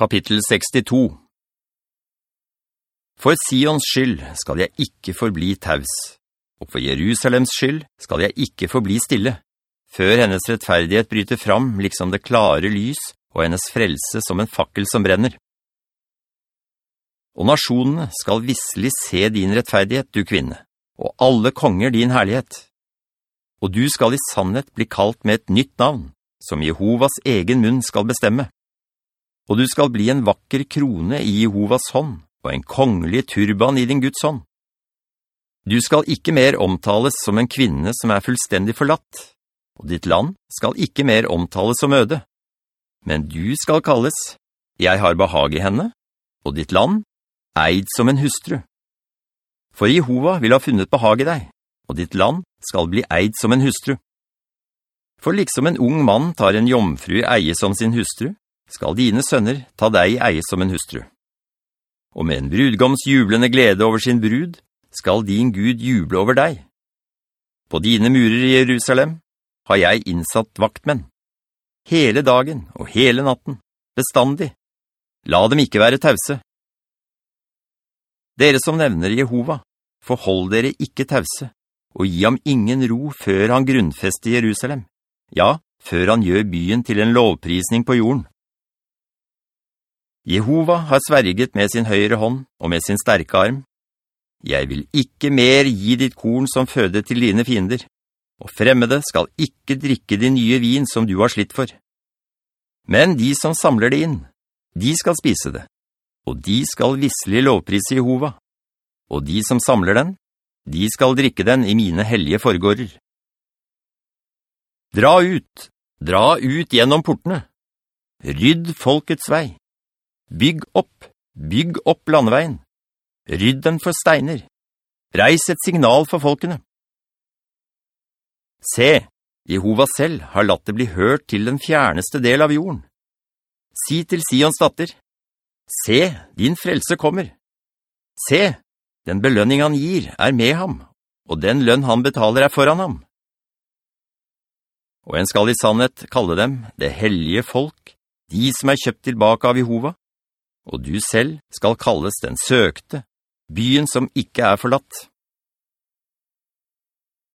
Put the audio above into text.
Kapittel 62 For Sions skyld skal jeg ikke forbli taus, og for Jerusalems skyld skal jeg ikke forbli stille, før hennes rettferdighet bryter fram liksom det klare lys, og hennes frelse som en fakkel som brenner. Og nasjonene skal visselig se din rettferdighet, du kvinne, og alle konger din herlighet. Og du skal i sannhet bli kalt med et nytt navn, som Jehovas egen munn skal bestemme og du skal bli en vakker krone i Jehovas hånd, og en kongelig turban i din Guds hånd. Du skal ikke mer omtales som en kvinne som er fullstendig forlatt, og ditt land skal ikke mer omtales som øde. Men du skal kalles, jeg har behag i henne, og ditt land, eid som en hustru. For Jehova vil ha funnet behag i deg, og ditt land skal bli eid som en hustru. For liksom en ung mann tar en jomfru eie som sin hustru, skal dine sønner ta deg i eie som en hustru. Og med en brudgoms jublende glede over sin brud, skal din Gud juble over deg. På dine murer i Jerusalem har jeg innsatt vaktmenn. Hele dagen og hele natten, bestandig. La dem ikke være tause. Dere som nevner Jehova, forhold dere ikke tause, og gi ham ingen ro før han grunnfester Jerusalem. Ja, før han gjør byen til en lovprisning på jorden. Jehova har sverget med sin høyre hånd og med sin sterke arm. Jeg vil ikke mer gi ditt korn som føde til dine fiender, og fremmede skal ikke drikke din nye vin som du har slitt for. Men de som samler det inn, de skal spise det, og de skal visselig lovprise Jehova. Og de som samler den, de skal drikke den i mine hellige forgårder. Dra ut, dra ut gjennom portene. Rydd folkets vei. Bygg opp, bygg opp landveien. Rydd den for steiner. Reis et signal for folkene. Se, Jehova selv har latt det bli hørt til den fjerneste del av jorden. Si til Sions datter, Se, din frelse kommer. Se, den belønning han gir er med ham, og den lønn han betaler er foran ham. Og en skal i sannhet kalle dem det hellige folk, de som er kjøpt tilbake av Jehova, og du selv skal kalles den søkte, byen som ikke er forlatt.